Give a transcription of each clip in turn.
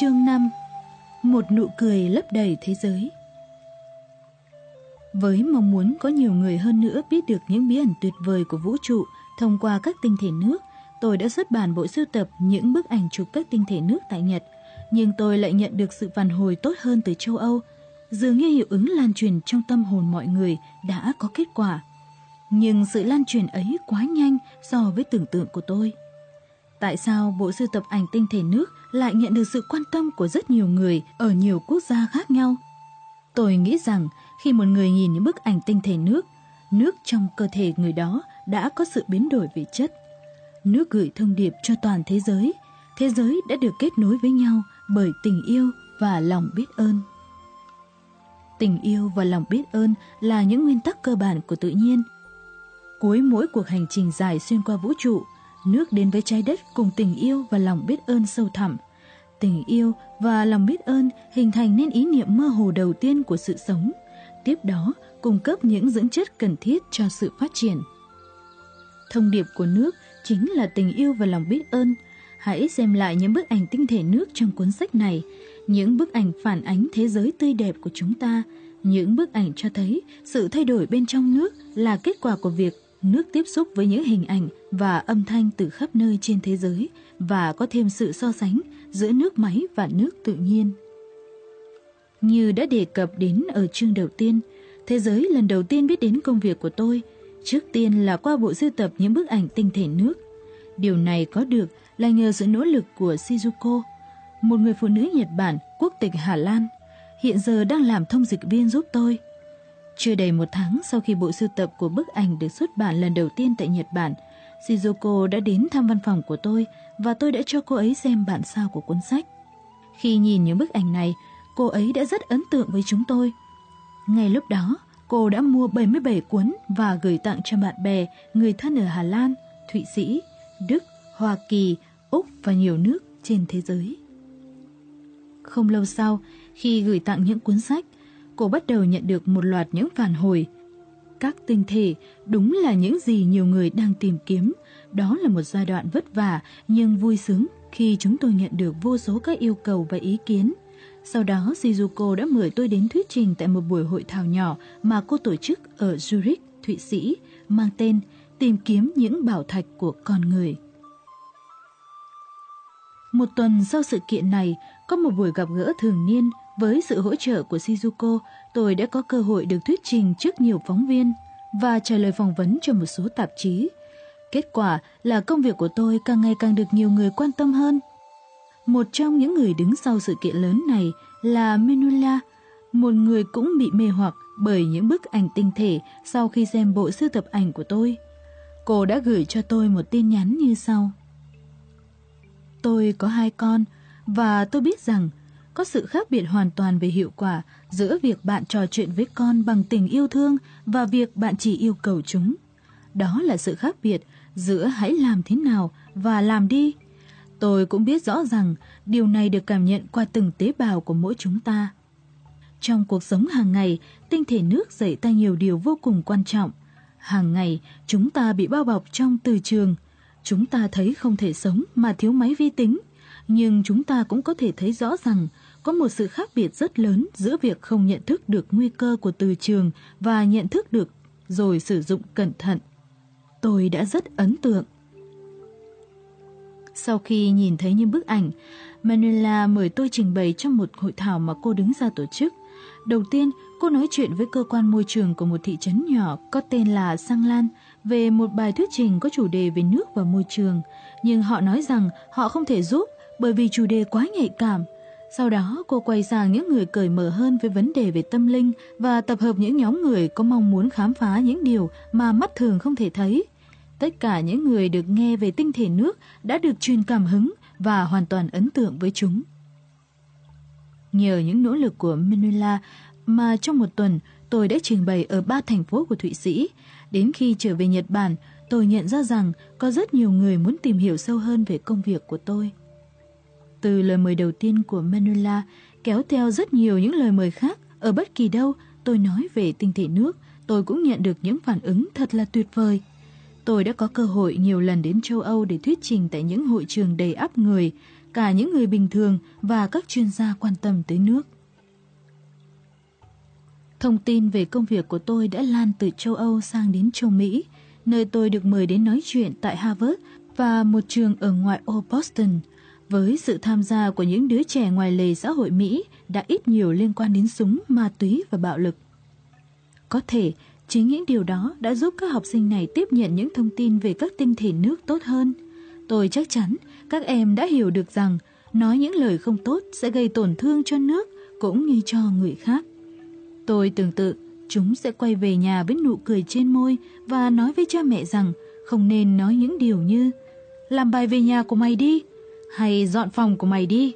Chương 5 Một nụ cười lấp đầy thế giới Với mong muốn có nhiều người hơn nữa biết được những bí ẩn tuyệt vời của vũ trụ thông qua các tinh thể nước, tôi đã xuất bản bộ sưu tập những bức ảnh chụp các tinh thể nước tại Nhật. Nhưng tôi lại nhận được sự phản hồi tốt hơn từ châu Âu. Dường như hiệu ứng lan truyền trong tâm hồn mọi người đã có kết quả. Nhưng sự lan truyền ấy quá nhanh so với tưởng tượng của tôi. Tại sao bộ sưu tập ảnh tinh thể nước lại nhận được sự quan tâm của rất nhiều người ở nhiều quốc gia khác nhau? Tôi nghĩ rằng khi một người nhìn những bức ảnh tinh thể nước, nước trong cơ thể người đó đã có sự biến đổi về chất. Nước gửi thông điệp cho toàn thế giới, thế giới đã được kết nối với nhau bởi tình yêu và lòng biết ơn. Tình yêu và lòng biết ơn là những nguyên tắc cơ bản của tự nhiên. Cuối mỗi cuộc hành trình dài xuyên qua vũ trụ, nước đến với trái đất cùng tình yêu và lòng biết ơn sâu thẳm. Tình yêu và lòng biết ơn hình thành nên ý niệm mơ hồ đầu tiên của sự sống. Tiếp đó, cung cấp những dưỡng chất cần thiết cho sự phát triển. Thông điệp của nước chính là tình yêu và lòng biết ơn. Hãy xem lại những bức ảnh tinh thể nước trong cuốn sách này, những bức ảnh phản ánh thế giới tươi đẹp của chúng ta, những bức ảnh cho thấy sự thay đổi bên trong nước là kết quả của việc nước tiếp xúc với những hình ảnh và âm thanh từ khắp nơi trên thế giới và có thêm sự so sánh giữa nước máy và nước tự nhiên. Như đã đề cập đến ở chương đầu tiên, thế giới lần đầu tiên biết đến công việc của tôi, trước tiên là qua bộ sưu tập những bức ảnh tinh thể nước. Điều này có được là nhờ sự nỗ lực của Shizuko, một người phụ nữ Nhật Bản quốc tịch Hà Lan, hiện giờ đang làm thông dịch viên giúp tôi. Chưa đầy một tháng sau khi bộ sưu tập của bức ảnh được xuất bản lần đầu tiên tại Nhật Bản, Shizuko đã đến thăm văn phòng của tôi và tôi đã cho cô ấy xem bản sao của cuốn sách. Khi nhìn những bức ảnh này, cô ấy đã rất ấn tượng với chúng tôi. Ngay lúc đó, cô đã mua 77 cuốn và gửi tặng cho bạn bè, người thân ở Hà Lan, Thụy Sĩ, Đức, Hoa Kỳ, Úc và nhiều nước trên thế giới. Không lâu sau, khi gửi tặng những cuốn sách, cô bắt đầu nhận được một loạt những phản hồi. Các tinh thể đúng là những gì nhiều người đang tìm kiếm. Đó là một giai đoạn vất vả nhưng vui sướng khi chúng tôi nhận được vô số các yêu cầu và ý kiến. Sau đó Shizuko đã mời tôi đến thuyết trình tại một buổi hội thảo nhỏ mà cô tổ chức ở Zurich, Thụy Sĩ, mang tên Tìm kiếm những bảo thạch của con người. Một tuần sau sự kiện này, có một buổi gặp gỡ thường niên với sự hỗ trợ của Shizuko, tôi đã có cơ hội được thuyết trình trước nhiều phóng viên và trả lời phỏng vấn cho một số tạp chí. Kết quả là công việc của tôi càng ngày càng được nhiều người quan tâm hơn. Một trong những người đứng sau sự kiện lớn này là Menula, một người cũng bị mê hoặc bởi những bức ảnh tinh thể sau khi xem bộ sưu tập ảnh của tôi. Cô đã gửi cho tôi một tin nhắn như sau. Tôi có hai con và tôi biết rằng có sự khác biệt hoàn toàn về hiệu quả giữa việc bạn trò chuyện với con bằng tình yêu thương và việc bạn chỉ yêu cầu chúng. Đó là sự khác biệt giữa hãy làm thế nào và làm đi. Tôi cũng biết rõ rằng điều này được cảm nhận qua từng tế bào của mỗi chúng ta. Trong cuộc sống hàng ngày, tinh thể nước dạy ta nhiều điều vô cùng quan trọng. Hàng ngày, chúng ta bị bao bọc trong từ trường. Chúng ta thấy không thể sống mà thiếu máy vi tính. Nhưng chúng ta cũng có thể thấy rõ rằng có một sự khác biệt rất lớn giữa việc không nhận thức được nguy cơ của từ trường và nhận thức được rồi sử dụng cẩn thận. Tôi đã rất ấn tượng. Sau khi nhìn thấy những bức ảnh, Manuela mời tôi trình bày trong một hội thảo mà cô đứng ra tổ chức. Đầu tiên, cô nói chuyện với cơ quan môi trường của một thị trấn nhỏ có tên là Sang Lan về một bài thuyết trình có chủ đề về nước và môi trường. Nhưng họ nói rằng họ không thể giúp bởi vì chủ đề quá nhạy cảm. Sau đó cô quay sang những người cởi mở hơn với vấn đề về tâm linh và tập hợp những nhóm người có mong muốn khám phá những điều mà mắt thường không thể thấy. Tất cả những người được nghe về tinh thể nước đã được truyền cảm hứng và hoàn toàn ấn tượng với chúng. Nhờ những nỗ lực của Manuela mà trong một tuần tôi đã trình bày ở ba thành phố của Thụy Sĩ. Đến khi trở về Nhật Bản, tôi nhận ra rằng có rất nhiều người muốn tìm hiểu sâu hơn về công việc của tôi. Từ lời mời đầu tiên của Manuela kéo theo rất nhiều những lời mời khác ở bất kỳ đâu tôi nói về tinh thể nước, tôi cũng nhận được những phản ứng thật là tuyệt vời. Tôi đã có cơ hội nhiều lần đến châu Âu để thuyết trình tại những hội trường đầy ắp người. cả những người bình thường và các chuyên gia quan tâm tới nước. Thông tin về công việc của tôi đã lan từ châu Âu sang đến châu Mỹ, nơi tôi được mời đến nói chuyện tại Harvard và một trường ở ngoại ô Boston. Với sự tham gia của những đứa trẻ ngoài lề xã hội Mỹ đã ít nhiều liên quan đến súng, ma túy và bạo lực. Có thể chính những điều đó đã giúp các học sinh này tiếp nhận những thông tin về các tinh thể nước tốt hơn. Tôi chắc chắn các em đã hiểu được rằng nói những lời không tốt sẽ gây tổn thương cho nước cũng như cho người khác. Tôi tưởng tượng chúng sẽ quay về nhà với nụ cười trên môi và nói với cha mẹ rằng không nên nói những điều như làm bài về nhà của mày đi hay dọn phòng của mày đi.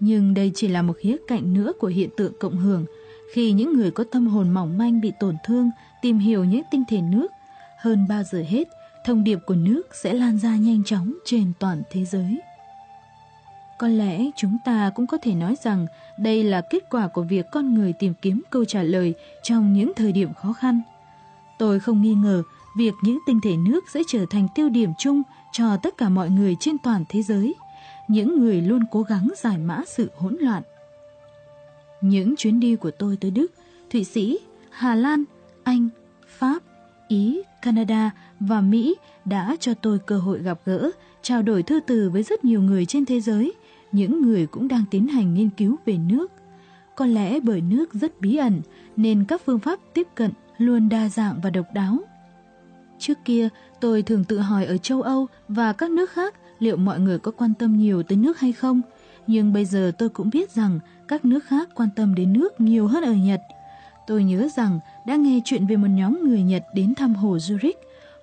Nhưng đây chỉ là một khía cạnh nữa của hiện tượng cộng hưởng khi những người có tâm hồn mỏng manh bị tổn thương tìm hiểu những tinh thể nước. Hơn bao giờ hết, thông điệp của nước sẽ lan ra nhanh chóng trên toàn thế giới. Có lẽ chúng ta cũng có thể nói rằng đây là kết quả của việc con người tìm kiếm câu trả lời trong những thời điểm khó khăn. Tôi không nghi ngờ việc những tinh thể nước sẽ trở thành tiêu điểm chung cho tất cả mọi người trên toàn thế giới, những người luôn cố gắng giải mã sự hỗn loạn. Những chuyến đi của tôi tới Đức, Thụy Sĩ, Hà Lan, Anh, Pháp, Ý, Canada và Mỹ đã cho tôi cơ hội gặp gỡ, trao đổi thư từ với rất nhiều người trên thế giới, những người cũng đang tiến hành nghiên cứu về nước. Có lẽ bởi nước rất bí ẩn nên các phương pháp tiếp cận luôn đa dạng và độc đáo. Trước kia, tôi thường tự hỏi ở châu Âu và các nước khác liệu mọi người có quan tâm nhiều tới nước hay không. Nhưng bây giờ tôi cũng biết rằng các nước khác quan tâm đến nước nhiều hơn ở Nhật. Tôi nhớ rằng đã nghe chuyện về một nhóm người Nhật đến thăm hồ Zurich.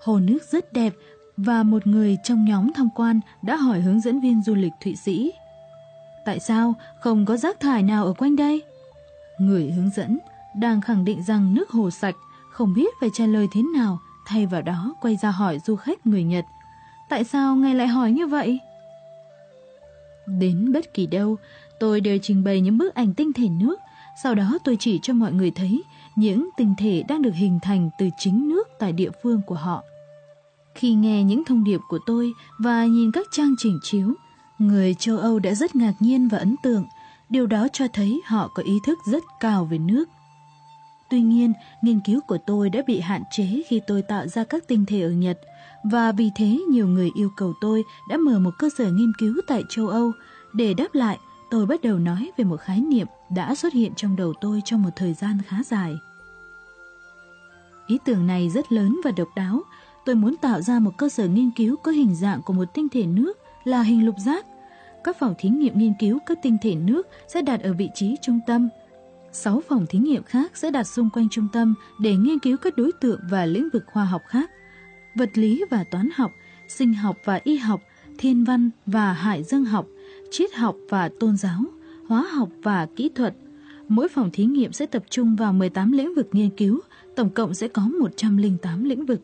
Hồ nước rất đẹp và một người trong nhóm tham quan đã hỏi hướng dẫn viên du lịch Thụy Sĩ. Tại sao không có rác thải nào ở quanh đây? Người hướng dẫn đang khẳng định rằng nước hồ sạch, không biết phải trả lời thế nào, thay vào đó quay ra hỏi du khách người Nhật. Tại sao ngài lại hỏi như vậy? Đến bất kỳ đâu, tôi đều trình bày những bức ảnh tinh thể nước, sau đó tôi chỉ cho mọi người thấy những tinh thể đang được hình thành từ chính nước tại địa phương của họ. Khi nghe những thông điệp của tôi và nhìn các trang trình chiếu, người châu Âu đã rất ngạc nhiên và ấn tượng. Điều đó cho thấy họ có ý thức rất cao về nước. Tuy nhiên, nghiên cứu của tôi đã bị hạn chế khi tôi tạo ra các tinh thể ở Nhật, và vì thế nhiều người yêu cầu tôi đã mở một cơ sở nghiên cứu tại châu Âu. Để đáp lại, tôi bắt đầu nói về một khái niệm đã xuất hiện trong đầu tôi trong một thời gian khá dài. Ý tưởng này rất lớn và độc đáo. Tôi muốn tạo ra một cơ sở nghiên cứu có hình dạng của một tinh thể nước là hình lục giác. Các phòng thí nghiệm nghiên cứu các tinh thể nước sẽ đặt ở vị trí trung tâm. Sáu phòng thí nghiệm khác sẽ đặt xung quanh trung tâm để nghiên cứu các đối tượng và lĩnh vực khoa học khác. Vật lý và toán học, sinh học và y học, thiên văn và hải dương học, triết học và tôn giáo, hóa học và kỹ thuật. Mỗi phòng thí nghiệm sẽ tập trung vào 18 lĩnh vực nghiên cứu, tổng cộng sẽ có 108 lĩnh vực.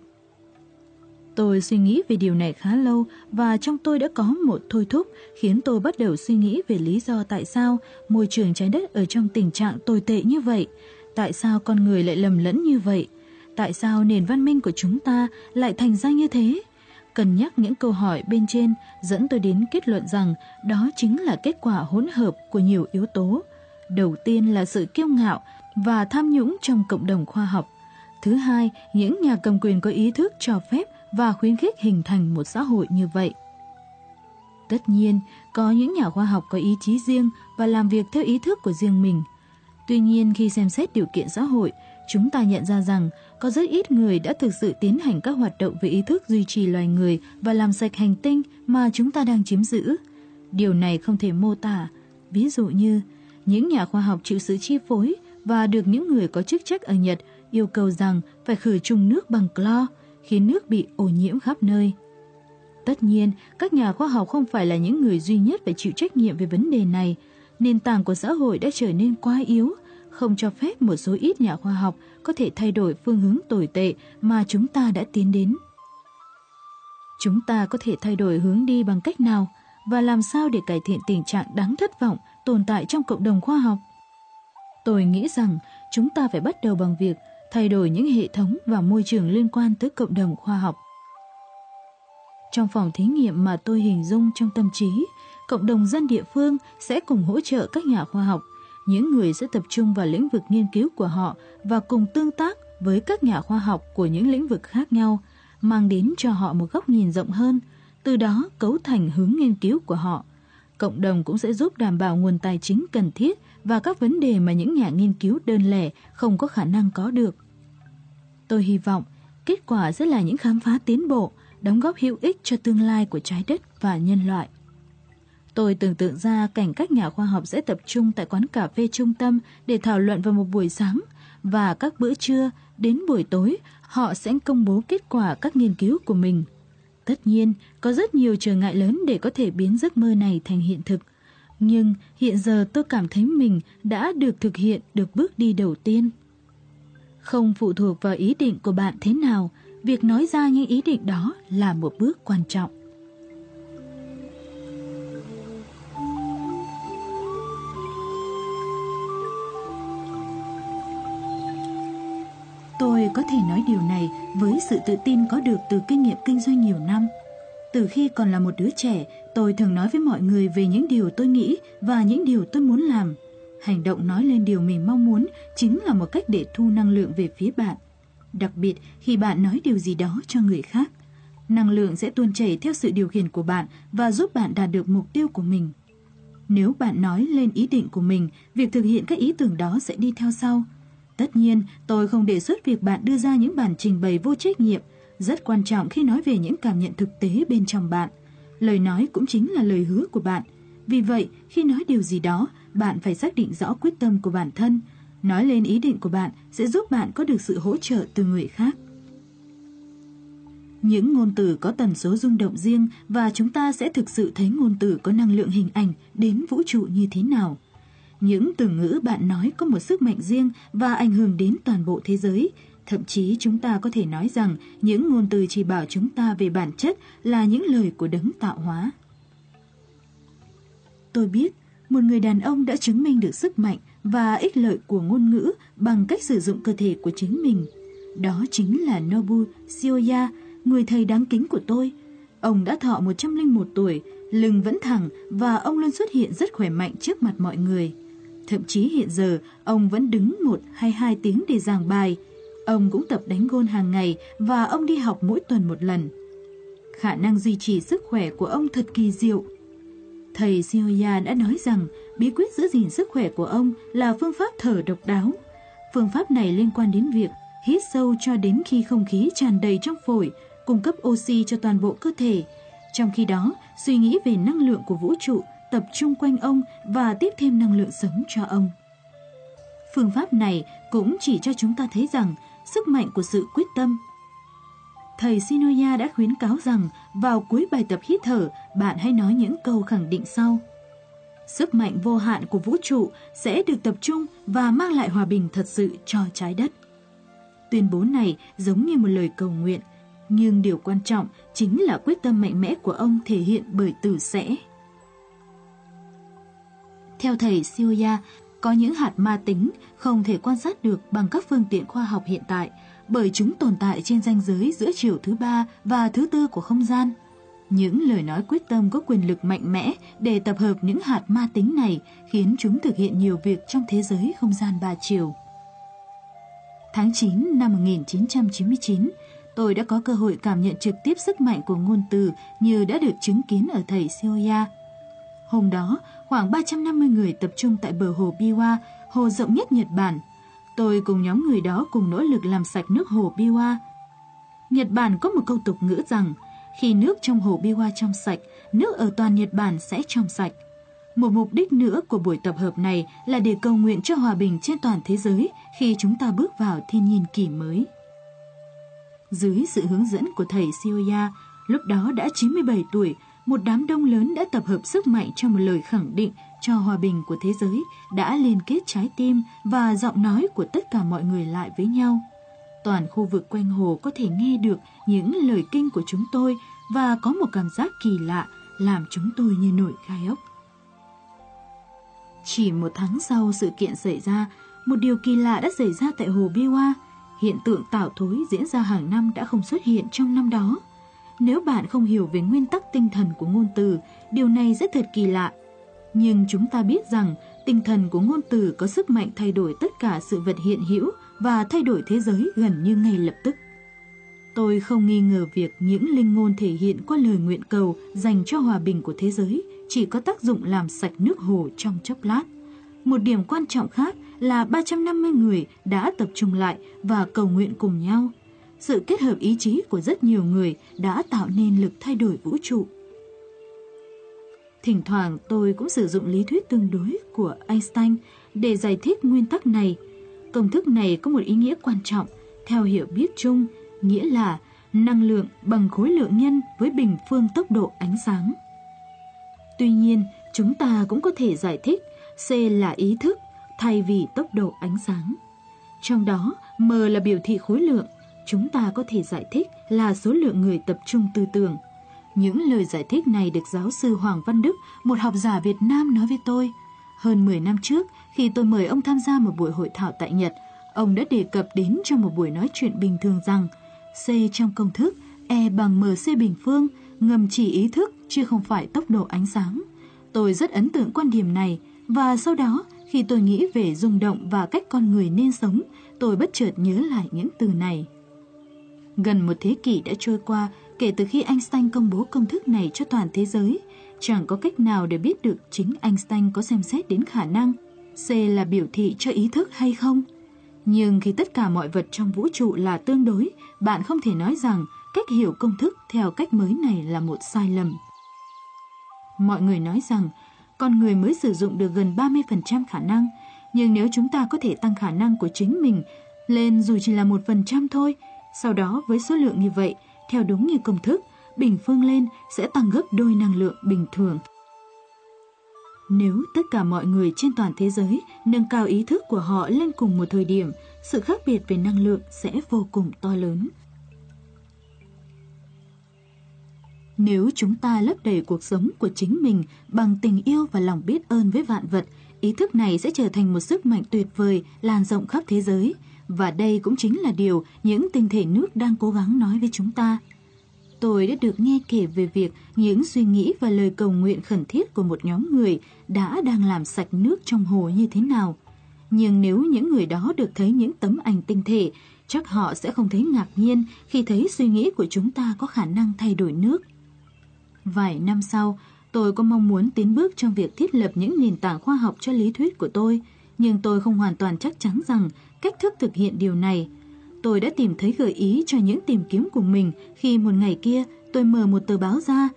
Tôi suy nghĩ về điều này khá lâu và trong tôi đã có một thôi thúc khiến tôi bắt đầu suy nghĩ về lý do tại sao môi trường trái đất ở trong tình trạng tồi tệ như vậy. Tại sao con người lại lầm lẫn như vậy? Tại sao nền văn minh của chúng ta lại thành ra như thế? Cần nhắc những câu hỏi bên trên dẫn tôi đến kết luận rằng đó chính là kết quả hỗn hợp của nhiều yếu tố. Đầu tiên là sự kiêu ngạo và tham nhũng trong cộng đồng khoa học. Thứ hai, những nhà cầm quyền có ý thức cho phép và khuyến khích hình thành một xã hội như vậy. Tất nhiên, có những nhà khoa học có ý chí riêng và làm việc theo ý thức của riêng mình. Tuy nhiên, khi xem xét điều kiện xã hội, chúng ta nhận ra rằng có rất ít người đã thực sự tiến hành các hoạt động về ý thức duy trì loài người và làm sạch hành tinh mà chúng ta đang chiếm giữ. Điều này không thể mô tả. Ví dụ như, những nhà khoa học chịu sự chi phối và được những người có chức trách ở Nhật yêu cầu rằng phải khử trùng nước bằng clo, khiến nước bị ô nhiễm khắp nơi. Tất nhiên, các nhà khoa học không phải là những người duy nhất phải chịu trách nhiệm về vấn đề này. Nền tảng của xã hội đã trở nên quá yếu, không cho phép một số ít nhà khoa học có thể thay đổi phương hướng tồi tệ mà chúng ta đã tiến đến. Chúng ta có thể thay đổi hướng đi bằng cách nào và làm sao để cải thiện tình trạng đáng thất vọng tồn tại trong cộng đồng khoa học? Tôi nghĩ rằng chúng ta phải bắt đầu bằng việc thay đổi những hệ thống và môi trường liên quan tới cộng đồng khoa học. Trong phòng thí nghiệm mà tôi hình dung trong tâm trí, cộng đồng dân địa phương sẽ cùng hỗ trợ các nhà khoa học. Những người sẽ tập trung vào lĩnh vực nghiên cứu của họ và cùng tương tác với các nhà khoa học của những lĩnh vực khác nhau, mang đến cho họ một góc nhìn rộng hơn, từ đó cấu thành hướng nghiên cứu của họ. Cộng đồng cũng sẽ giúp đảm bảo nguồn tài chính cần thiết và các vấn đề mà những nhà nghiên cứu đơn lẻ không có khả năng có được. Tôi hy vọng kết quả sẽ là những khám phá tiến bộ, đóng góp hữu ích cho tương lai của trái đất và nhân loại. Tôi tưởng tượng ra cảnh các nhà khoa học sẽ tập trung tại quán cà phê trung tâm để thảo luận vào một buổi sáng và các bữa trưa đến buổi tối họ sẽ công bố kết quả các nghiên cứu của mình. Tất nhiên, có rất nhiều trở ngại lớn để có thể biến giấc mơ này thành hiện thực. Nhưng hiện giờ tôi cảm thấy mình đã được thực hiện được bước đi đầu tiên. Không phụ thuộc vào ý định của bạn thế nào, việc nói ra những ý định đó là một bước quan trọng. Tôi có thể nói điều này với sự tự tin có được từ kinh nghiệm kinh doanh nhiều năm. Từ khi còn là một đứa trẻ, tôi thường nói với mọi người về những điều tôi nghĩ và những điều tôi muốn làm. Hành động nói lên điều mình mong muốn chính là một cách để thu năng lượng về phía bạn. Đặc biệt khi bạn nói điều gì đó cho người khác. Năng lượng sẽ tuôn chảy theo sự điều khiển của bạn và giúp bạn đạt được mục tiêu của mình. Nếu bạn nói lên ý định của mình, việc thực hiện các ý tưởng đó sẽ đi theo sau. Tất nhiên, tôi không đề xuất việc bạn đưa ra những bản trình bày vô trách nhiệm, rất quan trọng khi nói về những cảm nhận thực tế bên trong bạn. Lời nói cũng chính là lời hứa của bạn. Vì vậy, khi nói điều gì đó, bạn phải xác định rõ quyết tâm của bản thân. Nói lên ý định của bạn sẽ giúp bạn có được sự hỗ trợ từ người khác. Những ngôn từ có tần số rung động riêng và chúng ta sẽ thực sự thấy ngôn từ có năng lượng hình ảnh đến vũ trụ như thế nào. Những từ ngữ bạn nói có một sức mạnh riêng và ảnh hưởng đến toàn bộ thế giới. Thậm chí chúng ta có thể nói rằng những ngôn từ chỉ bảo chúng ta về bản chất là những lời của đấng tạo hóa. Tôi biết, một người đàn ông đã chứng minh được sức mạnh và ích lợi của ngôn ngữ bằng cách sử dụng cơ thể của chính mình. Đó chính là Nobu Shioya, người thầy đáng kính của tôi. Ông đã thọ 101 tuổi, lưng vẫn thẳng và ông luôn xuất hiện rất khỏe mạnh trước mặt mọi người. Thậm chí hiện giờ, ông vẫn đứng một hay hai tiếng để giảng bài. Ông cũng tập đánh gôn hàng ngày và ông đi học mỗi tuần một lần. Khả năng duy trì sức khỏe của ông thật kỳ diệu. Thầy Sioya đã nói rằng bí quyết giữ gìn sức khỏe của ông là phương pháp thở độc đáo. Phương pháp này liên quan đến việc hít sâu cho đến khi không khí tràn đầy trong phổi, cung cấp oxy cho toàn bộ cơ thể. Trong khi đó, suy nghĩ về năng lượng của vũ trụ tập trung quanh ông và tiếp thêm năng lượng sống cho ông. Phương pháp này cũng chỉ cho chúng ta thấy rằng sức mạnh của sự quyết tâm. Thầy Sinoya đã khuyến cáo rằng vào cuối bài tập hít thở, bạn hãy nói những câu khẳng định sau. Sức mạnh vô hạn của vũ trụ sẽ được tập trung và mang lại hòa bình thật sự cho trái đất. Tuyên bố này giống như một lời cầu nguyện, nhưng điều quan trọng chính là quyết tâm mạnh mẽ của ông thể hiện bởi từ sẽ. Theo thầy Shioya, có những hạt ma tính không thể quan sát được bằng các phương tiện khoa học hiện tại bởi chúng tồn tại trên ranh giới giữa chiều thứ ba và thứ tư của không gian. Những lời nói quyết tâm có quyền lực mạnh mẽ để tập hợp những hạt ma tính này khiến chúng thực hiện nhiều việc trong thế giới không gian ba chiều. Tháng 9 năm 1999, tôi đã có cơ hội cảm nhận trực tiếp sức mạnh của ngôn từ như đã được chứng kiến ở thầy Sioya. Hôm đó, khoảng 350 người tập trung tại bờ hồ Biwa, hồ rộng nhất Nhật Bản. Tôi cùng nhóm người đó cùng nỗ lực làm sạch nước hồ Biwa. Nhật Bản có một câu tục ngữ rằng, khi nước trong hồ Biwa trong sạch, nước ở toàn Nhật Bản sẽ trong sạch. Một mục đích nữa của buổi tập hợp này là để cầu nguyện cho hòa bình trên toàn thế giới khi chúng ta bước vào thiên nhiên kỷ mới. Dưới sự hướng dẫn của thầy Sioya, lúc đó đã 97 tuổi, một đám đông lớn đã tập hợp sức mạnh cho một lời khẳng định cho hòa bình của thế giới đã liên kết trái tim và giọng nói của tất cả mọi người lại với nhau. Toàn khu vực quanh hồ có thể nghe được những lời kinh của chúng tôi và có một cảm giác kỳ lạ làm chúng tôi như nổi gai ốc. Chỉ một tháng sau sự kiện xảy ra, một điều kỳ lạ đã xảy ra tại hồ Biwa. Hiện tượng tạo thối diễn ra hàng năm đã không xuất hiện trong năm đó. nếu bạn không hiểu về nguyên tắc tinh thần của ngôn từ, điều này rất thật kỳ lạ. Nhưng chúng ta biết rằng, tinh thần của ngôn từ có sức mạnh thay đổi tất cả sự vật hiện hữu và thay đổi thế giới gần như ngay lập tức. Tôi không nghi ngờ việc những linh ngôn thể hiện qua lời nguyện cầu dành cho hòa bình của thế giới chỉ có tác dụng làm sạch nước hồ trong chốc lát. Một điểm quan trọng khác là 350 người đã tập trung lại và cầu nguyện cùng nhau. Sự kết hợp ý chí của rất nhiều người đã tạo nên lực thay đổi vũ trụ. Thỉnh thoảng tôi cũng sử dụng lý thuyết tương đối của Einstein để giải thích nguyên tắc này. Công thức này có một ý nghĩa quan trọng theo hiểu biết chung, nghĩa là năng lượng bằng khối lượng nhân với bình phương tốc độ ánh sáng. Tuy nhiên, chúng ta cũng có thể giải thích C là ý thức thay vì tốc độ ánh sáng. Trong đó, M là biểu thị khối lượng, chúng ta có thể giải thích là số lượng người tập trung tư tưởng. Những lời giải thích này được giáo sư Hoàng Văn Đức, một học giả Việt Nam nói với tôi. Hơn 10 năm trước, khi tôi mời ông tham gia một buổi hội thảo tại Nhật, ông đã đề cập đến trong một buổi nói chuyện bình thường rằng C trong công thức E bằng MC bình phương ngầm chỉ ý thức chứ không phải tốc độ ánh sáng. Tôi rất ấn tượng quan điểm này và sau đó khi tôi nghĩ về rung động và cách con người nên sống, tôi bất chợt nhớ lại những từ này. Gần một thế kỷ đã trôi qua kể từ khi Einstein công bố công thức này cho toàn thế giới. Chẳng có cách nào để biết được chính Einstein có xem xét đến khả năng C là biểu thị cho ý thức hay không. Nhưng khi tất cả mọi vật trong vũ trụ là tương đối, bạn không thể nói rằng cách hiểu công thức theo cách mới này là một sai lầm. Mọi người nói rằng con người mới sử dụng được gần 30% khả năng, nhưng nếu chúng ta có thể tăng khả năng của chính mình lên dù chỉ là 1% thôi, sau đó với số lượng như vậy, theo đúng như công thức, bình phương lên sẽ tăng gấp đôi năng lượng bình thường. Nếu tất cả mọi người trên toàn thế giới nâng cao ý thức của họ lên cùng một thời điểm, sự khác biệt về năng lượng sẽ vô cùng to lớn. Nếu chúng ta lấp đầy cuộc sống của chính mình bằng tình yêu và lòng biết ơn với vạn vật, ý thức này sẽ trở thành một sức mạnh tuyệt vời lan rộng khắp thế giới. Và đây cũng chính là điều những tinh thể nước đang cố gắng nói với chúng ta. Tôi đã được nghe kể về việc những suy nghĩ và lời cầu nguyện khẩn thiết của một nhóm người đã đang làm sạch nước trong hồ như thế nào. Nhưng nếu những người đó được thấy những tấm ảnh tinh thể, chắc họ sẽ không thấy ngạc nhiên khi thấy suy nghĩ của chúng ta có khả năng thay đổi nước. Vài năm sau, tôi có mong muốn tiến bước trong việc thiết lập những nền tảng khoa học cho lý thuyết của tôi, nhưng tôi không hoàn toàn chắc chắn rằng cách thức thực hiện điều này. Tôi đã tìm thấy gợi ý cho những tìm kiếm của mình khi một ngày kia tôi mở một tờ báo ra.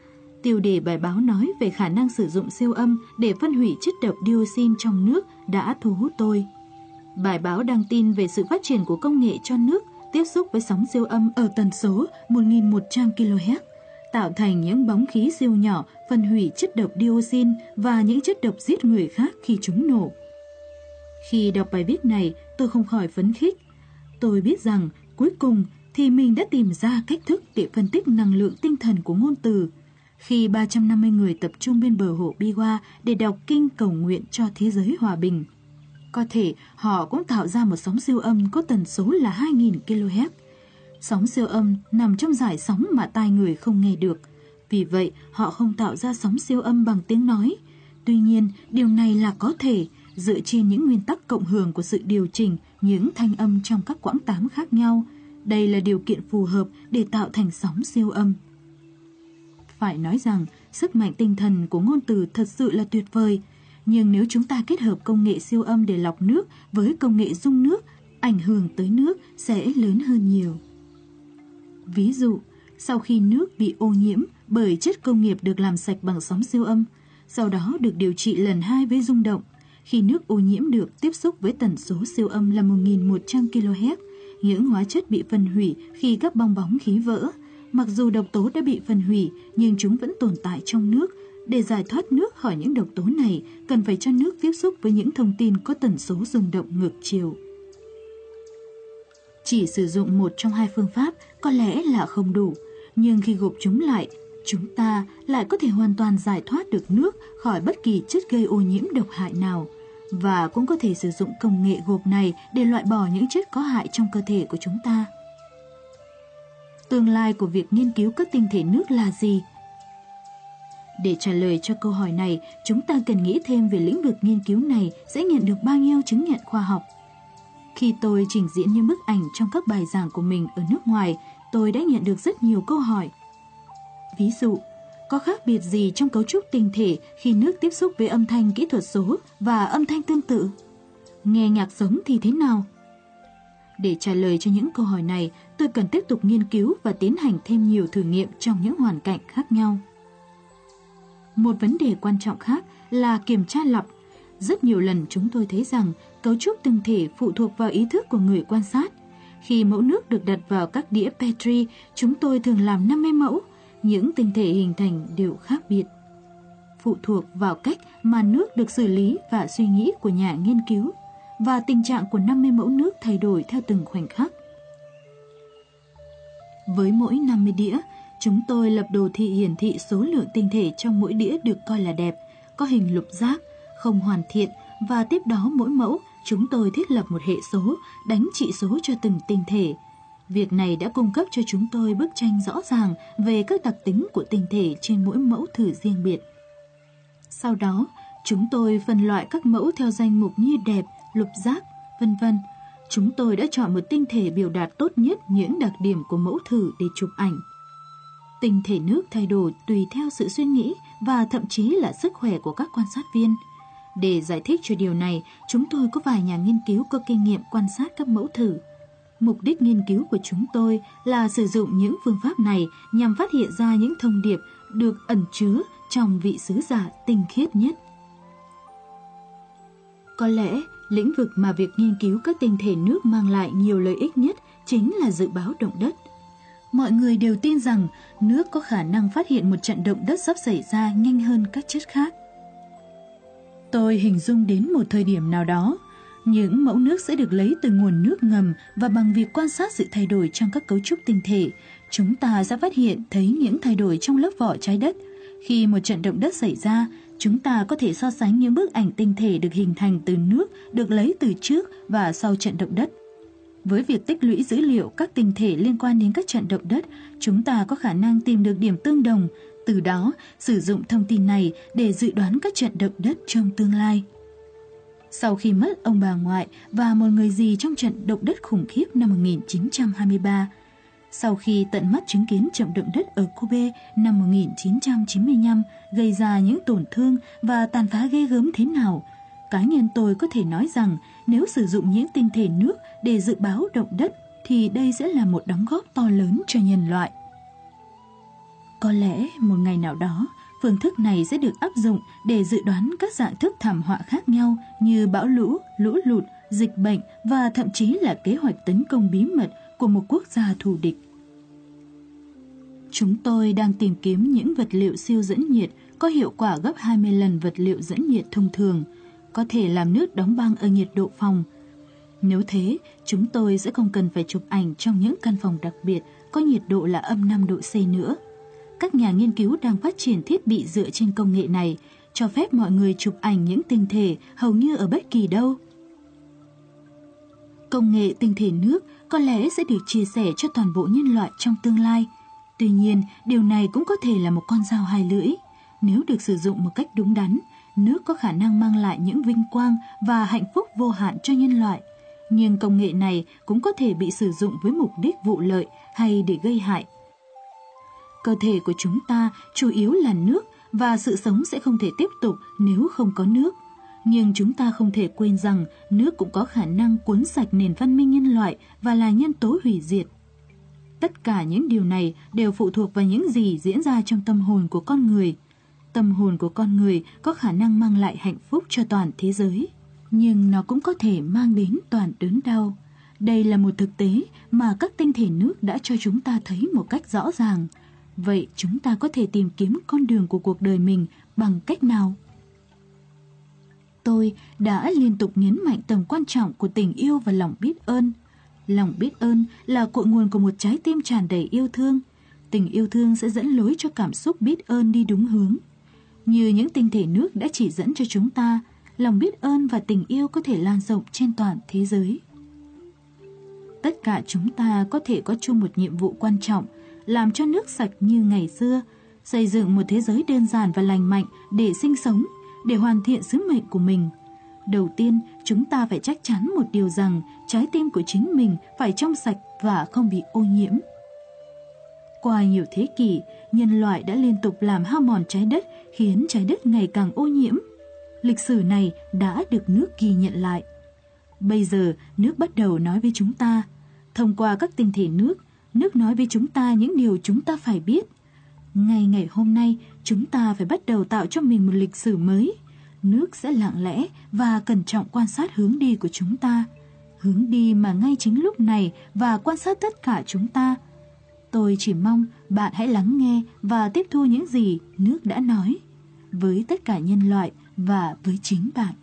Tiêu đề bài báo nói về khả năng sử dụng siêu âm để phân hủy chất độc dioxin trong nước đã thu hút tôi. Bài báo đăng tin về sự phát triển của công nghệ cho nước tiếp xúc với sóng siêu âm ở tần số 1.100 kHz tạo thành những bóng khí siêu nhỏ phân hủy chất độc dioxin và những chất độc giết người khác khi chúng nổ. Khi đọc bài viết này, tôi không khỏi phấn khích. Tôi biết rằng cuối cùng thì mình đã tìm ra cách thức để phân tích năng lượng tinh thần của ngôn từ. Khi 350 người tập trung bên bờ hồ Biwa để đọc kinh cầu nguyện cho thế giới hòa bình. Có thể họ cũng tạo ra một sóng siêu âm có tần số là 2.000 kHz Sóng siêu âm nằm trong giải sóng mà tai người không nghe được. Vì vậy, họ không tạo ra sóng siêu âm bằng tiếng nói. Tuy nhiên, điều này là có thể dựa trên những nguyên tắc cộng hưởng của sự điều chỉnh những thanh âm trong các quãng tám khác nhau. Đây là điều kiện phù hợp để tạo thành sóng siêu âm. Phải nói rằng, sức mạnh tinh thần của ngôn từ thật sự là tuyệt vời. Nhưng nếu chúng ta kết hợp công nghệ siêu âm để lọc nước với công nghệ dung nước, ảnh hưởng tới nước sẽ lớn hơn nhiều. Ví dụ, sau khi nước bị ô nhiễm bởi chất công nghiệp được làm sạch bằng sóng siêu âm, sau đó được điều trị lần hai với rung động, khi nước ô nhiễm được tiếp xúc với tần số siêu âm là 1.100 kHz, những hóa chất bị phân hủy khi các bong bóng khí vỡ. Mặc dù độc tố đã bị phân hủy, nhưng chúng vẫn tồn tại trong nước. Để giải thoát nước khỏi những độc tố này, cần phải cho nước tiếp xúc với những thông tin có tần số rung động ngược chiều. Chỉ sử dụng một trong hai phương pháp có lẽ là không đủ, nhưng khi gộp chúng lại, chúng ta lại có thể hoàn toàn giải thoát được nước khỏi bất kỳ chất gây ô nhiễm độc hại nào. Và cũng có thể sử dụng công nghệ gộp này để loại bỏ những chất có hại trong cơ thể của chúng ta. Tương lai của việc nghiên cứu các tinh thể nước là gì? Để trả lời cho câu hỏi này, chúng ta cần nghĩ thêm về lĩnh vực nghiên cứu này sẽ nhận được bao nhiêu chứng nhận khoa học. Khi tôi trình diễn những bức ảnh trong các bài giảng của mình ở nước ngoài, tôi đã nhận được rất nhiều câu hỏi. Ví dụ, có khác biệt gì trong cấu trúc tinh thể khi nước tiếp xúc với âm thanh kỹ thuật số và âm thanh tương tự? Nghe nhạc sống thì thế nào? Để trả lời cho những câu hỏi này, tôi cần tiếp tục nghiên cứu và tiến hành thêm nhiều thử nghiệm trong những hoàn cảnh khác nhau. Một vấn đề quan trọng khác là kiểm tra lọc. Rất nhiều lần chúng tôi thấy rằng cấu trúc tinh thể phụ thuộc vào ý thức của người quan sát. Khi mẫu nước được đặt vào các đĩa Petri, chúng tôi thường làm 50 mẫu, những tinh thể hình thành đều khác biệt. Phụ thuộc vào cách mà nước được xử lý và suy nghĩ của nhà nghiên cứu, và tình trạng của 50 mẫu nước thay đổi theo từng khoảnh khắc. Với mỗi 50 đĩa, chúng tôi lập đồ thị hiển thị số lượng tinh thể trong mỗi đĩa được coi là đẹp, có hình lục giác, không hoàn thiện và tiếp đó mỗi mẫu chúng tôi thiết lập một hệ số đánh trị số cho từng tinh thể. Việc này đã cung cấp cho chúng tôi bức tranh rõ ràng về các đặc tính của tinh thể trên mỗi mẫu thử riêng biệt. Sau đó, chúng tôi phân loại các mẫu theo danh mục như đẹp, lục giác, vân vân. Chúng tôi đã chọn một tinh thể biểu đạt tốt nhất những đặc điểm của mẫu thử để chụp ảnh. Tinh thể nước thay đổi tùy theo sự suy nghĩ và thậm chí là sức khỏe của các quan sát viên. Để giải thích cho điều này, chúng tôi có vài nhà nghiên cứu có kinh nghiệm quan sát các mẫu thử. Mục đích nghiên cứu của chúng tôi là sử dụng những phương pháp này nhằm phát hiện ra những thông điệp được ẩn chứa trong vị sứ giả tinh khiết nhất. Có lẽ, lĩnh vực mà việc nghiên cứu các tinh thể nước mang lại nhiều lợi ích nhất chính là dự báo động đất. Mọi người đều tin rằng nước có khả năng phát hiện một trận động đất sắp xảy ra nhanh hơn các chất khác. Tôi hình dung đến một thời điểm nào đó, những mẫu nước sẽ được lấy từ nguồn nước ngầm và bằng việc quan sát sự thay đổi trong các cấu trúc tinh thể, chúng ta sẽ phát hiện thấy những thay đổi trong lớp vỏ trái đất. Khi một trận động đất xảy ra, chúng ta có thể so sánh những bức ảnh tinh thể được hình thành từ nước được lấy từ trước và sau trận động đất. Với việc tích lũy dữ liệu các tinh thể liên quan đến các trận động đất, chúng ta có khả năng tìm được điểm tương đồng, từ đó sử dụng thông tin này để dự đoán các trận động đất trong tương lai. Sau khi mất ông bà ngoại và một người gì trong trận động đất khủng khiếp năm 1923, sau khi tận mắt chứng kiến trận động đất ở Kobe năm 1995 gây ra những tổn thương và tàn phá ghê gớm thế nào, cá nhân tôi có thể nói rằng nếu sử dụng những tinh thể nước để dự báo động đất thì đây sẽ là một đóng góp to lớn cho nhân loại. Có lẽ một ngày nào đó, phương thức này sẽ được áp dụng để dự đoán các dạng thức thảm họa khác nhau như bão lũ, lũ lụt, dịch bệnh và thậm chí là kế hoạch tấn công bí mật của một quốc gia thù địch. Chúng tôi đang tìm kiếm những vật liệu siêu dẫn nhiệt có hiệu quả gấp 20 lần vật liệu dẫn nhiệt thông thường, có thể làm nước đóng băng ở nhiệt độ phòng. Nếu thế, chúng tôi sẽ không cần phải chụp ảnh trong những căn phòng đặc biệt có nhiệt độ là âm 5 độ C nữa. Các nhà nghiên cứu đang phát triển thiết bị dựa trên công nghệ này, cho phép mọi người chụp ảnh những tinh thể hầu như ở bất kỳ đâu. Công nghệ tinh thể nước có lẽ sẽ được chia sẻ cho toàn bộ nhân loại trong tương lai. Tuy nhiên, điều này cũng có thể là một con dao hai lưỡi. Nếu được sử dụng một cách đúng đắn, nước có khả năng mang lại những vinh quang và hạnh phúc vô hạn cho nhân loại. Nhưng công nghệ này cũng có thể bị sử dụng với mục đích vụ lợi hay để gây hại. Cơ thể của chúng ta chủ yếu là nước và sự sống sẽ không thể tiếp tục nếu không có nước. Nhưng chúng ta không thể quên rằng nước cũng có khả năng cuốn sạch nền văn minh nhân loại và là nhân tố hủy diệt. Tất cả những điều này đều phụ thuộc vào những gì diễn ra trong tâm hồn của con người. Tâm hồn của con người có khả năng mang lại hạnh phúc cho toàn thế giới, nhưng nó cũng có thể mang đến toàn đớn đau. Đây là một thực tế mà các tinh thể nước đã cho chúng ta thấy một cách rõ ràng. Vậy chúng ta có thể tìm kiếm con đường của cuộc đời mình bằng cách nào? Tôi đã liên tục nhấn mạnh tầm quan trọng của tình yêu và lòng biết ơn. Lòng biết ơn là cội nguồn của một trái tim tràn đầy yêu thương. Tình yêu thương sẽ dẫn lối cho cảm xúc biết ơn đi đúng hướng. Như những tinh thể nước đã chỉ dẫn cho chúng ta, lòng biết ơn và tình yêu có thể lan rộng trên toàn thế giới. Tất cả chúng ta có thể có chung một nhiệm vụ quan trọng làm cho nước sạch như ngày xưa, xây dựng một thế giới đơn giản và lành mạnh để sinh sống, để hoàn thiện sứ mệnh của mình. Đầu tiên, chúng ta phải chắc chắn một điều rằng trái tim của chính mình phải trong sạch và không bị ô nhiễm. Qua nhiều thế kỷ, nhân loại đã liên tục làm hao mòn trái đất khiến trái đất ngày càng ô nhiễm. Lịch sử này đã được nước ghi nhận lại. Bây giờ, nước bắt đầu nói với chúng ta. Thông qua các tinh thể nước, nước nói với chúng ta những điều chúng ta phải biết. Ngày ngày hôm nay, chúng ta phải bắt đầu tạo cho mình một lịch sử mới. Nước sẽ lặng lẽ và cẩn trọng quan sát hướng đi của chúng ta. Hướng đi mà ngay chính lúc này và quan sát tất cả chúng ta. Tôi chỉ mong bạn hãy lắng nghe và tiếp thu những gì nước đã nói với tất cả nhân loại và với chính bạn.